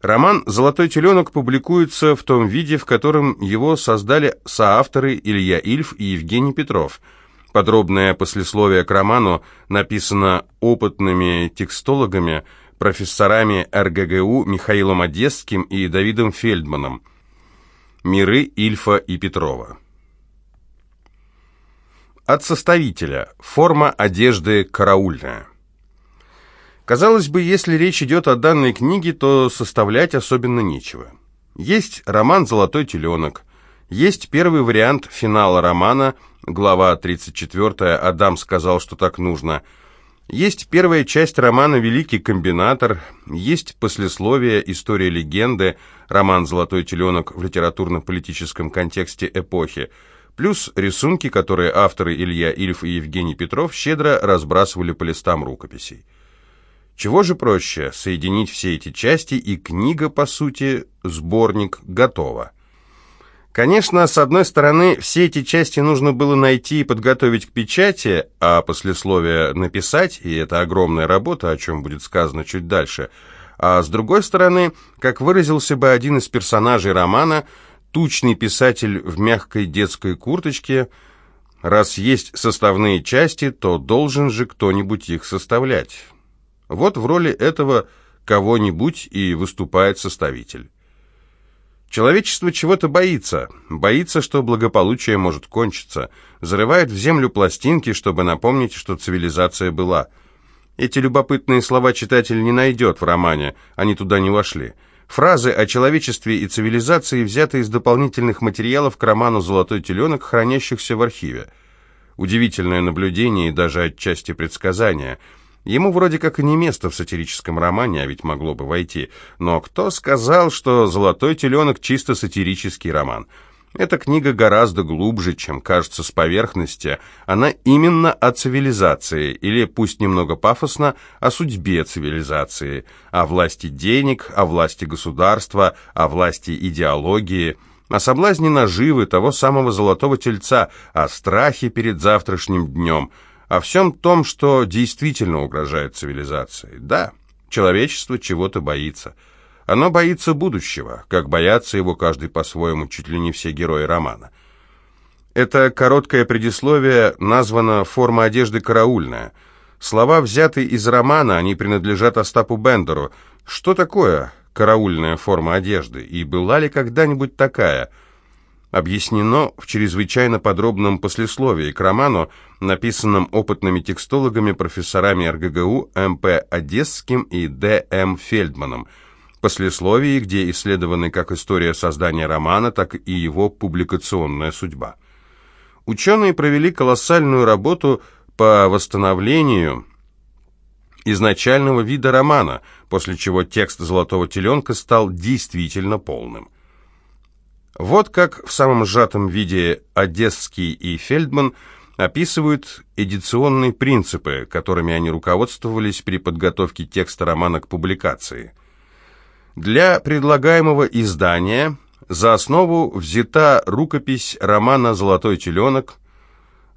Роман «Золотой теленок» публикуется в том виде, в котором его создали соавторы Илья Ильф и Евгений Петров. Подробное послесловие к роману написано опытными текстологами, профессорами РГГУ Михаилом Одесским и Давидом Фельдманом. Миры Ильфа и Петрова. От составителя. Форма одежды караульная. Казалось бы, если речь идет о данной книге, то составлять особенно нечего. Есть роман «Золотой теленок», есть первый вариант финала романа, глава 34 «Адам сказал, что так нужно», есть первая часть романа «Великий комбинатор», есть послесловие «История легенды», роман «Золотой теленок» в литературно-политическом контексте эпохи, плюс рисунки, которые авторы Илья Ильф и Евгений Петров щедро разбрасывали по листам рукописей. Чего же проще, соединить все эти части, и книга, по сути, сборник, готова. Конечно, с одной стороны, все эти части нужно было найти и подготовить к печати, а послесловие написать, и это огромная работа, о чем будет сказано чуть дальше. А с другой стороны, как выразился бы один из персонажей романа, тучный писатель в мягкой детской курточке, раз есть составные части, то должен же кто-нибудь их составлять. Вот в роли этого кого-нибудь и выступает составитель. Человечество чего-то боится, боится, что благополучие может кончиться, зарывает в землю пластинки, чтобы напомнить, что цивилизация была. Эти любопытные слова читатель не найдет в романе, они туда не вошли. Фразы о человечестве и цивилизации взяты из дополнительных материалов к роману «Золотой теленок», хранящихся в архиве. Удивительное наблюдение и даже отчасти предсказание – Ему вроде как и не место в сатирическом романе, а ведь могло бы войти. Но кто сказал, что «Золотой теленок» чисто сатирический роман? Эта книга гораздо глубже, чем кажется с поверхности. Она именно о цивилизации, или, пусть немного пафосно, о судьбе цивилизации, о власти денег, о власти государства, о власти идеологии, о соблазне наживы того самого золотого тельца, о страхе перед завтрашним днем – о всем том, что действительно угрожает цивилизации. Да, человечество чего-то боится. Оно боится будущего, как боятся его каждый по-своему, чуть ли не все герои романа. Это короткое предисловие названо «Форма одежды караульная». Слова взяты из романа, они принадлежат Остапу Бендеру. Что такое караульная форма одежды? И была ли когда-нибудь такая – объяснено в чрезвычайно подробном послесловии к роману, написанном опытными текстологами профессорами РГГУ М.П. Одесским и Д.М. Фельдманом, послесловии, где исследованы как история создания романа, так и его публикационная судьба. Ученые провели колоссальную работу по восстановлению изначального вида романа, после чего текст «Золотого теленка» стал действительно полным. Вот как в самом сжатом виде Одесский и Фельдман описывают эдиционные принципы, которыми они руководствовались при подготовке текста романа к публикации. Для предлагаемого издания за основу взята рукопись романа «Золотой теленок»,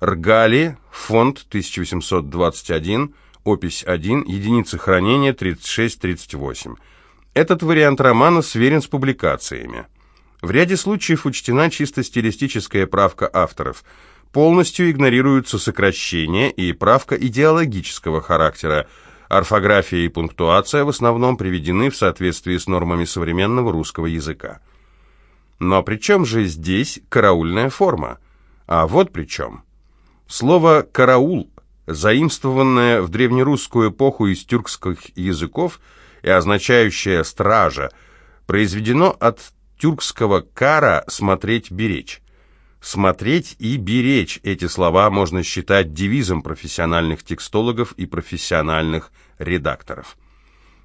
Ргали, фонд 1821, опись 1, единица хранения 36-38. Этот вариант романа сверен с публикациями. В ряде случаев учтена чисто стилистическая правка авторов. Полностью игнорируются сокращения и правка идеологического характера. Орфография и пунктуация в основном приведены в соответствии с нормами современного русского языка. Но при чем же здесь караульная форма? А вот при чем. Слово «караул», заимствованное в древнерусскую эпоху из тюркских языков и означающее «стража», произведено от тюркского «кара» «смотреть, беречь». «Смотреть и беречь» – эти слова можно считать девизом профессиональных текстологов и профессиональных редакторов.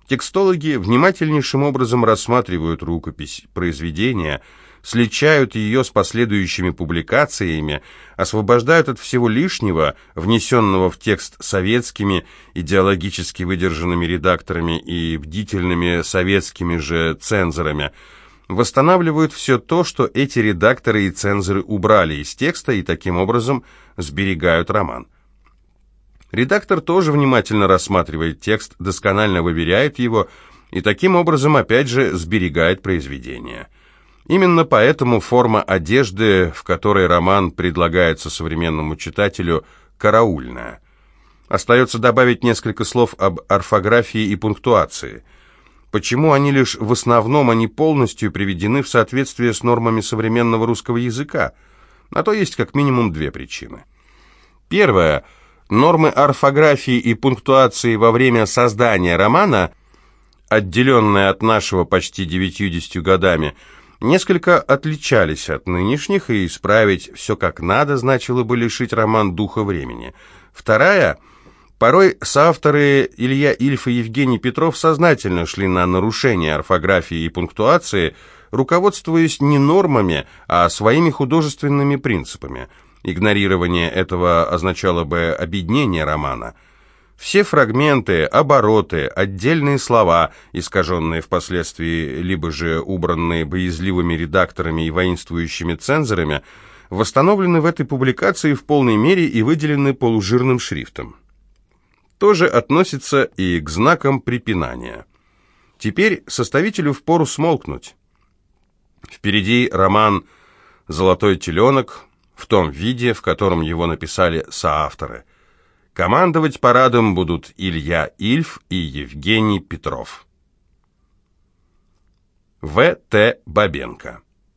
Текстологи внимательнейшим образом рассматривают рукопись произведения, сличают ее с последующими публикациями, освобождают от всего лишнего, внесенного в текст советскими, идеологически выдержанными редакторами и бдительными советскими же цензорами – восстанавливают все то, что эти редакторы и цензоры убрали из текста и таким образом сберегают роман. Редактор тоже внимательно рассматривает текст, досконально выверяет его и таким образом опять же сберегает произведение. Именно поэтому форма одежды, в которой роман предлагается современному читателю, караульная. Остается добавить несколько слов об орфографии и пунктуации. Почему они лишь в основном, а не полностью приведены в соответствие с нормами современного русского языка? На то есть как минимум две причины. Первая. Нормы орфографии и пунктуации во время создания романа, отделенные от нашего почти 90 годами, несколько отличались от нынешних, и исправить все как надо значило бы лишить роман духа времени. Вторая – Порой соавторы Илья Ильф и Евгений Петров сознательно шли на нарушение орфографии и пунктуации, руководствуясь не нормами, а своими художественными принципами. Игнорирование этого означало бы обеднение романа. Все фрагменты, обороты, отдельные слова, искаженные впоследствии, либо же убранные боязливыми редакторами и воинствующими цензорами, восстановлены в этой публикации в полной мере и выделены полужирным шрифтом тоже относится и к знакам препинания. Теперь составителю впору смолкнуть. Впереди роман «Золотой теленок» в том виде, в котором его написали соавторы. Командовать парадом будут Илья Ильф и Евгений Петров. В. Т. Бабенко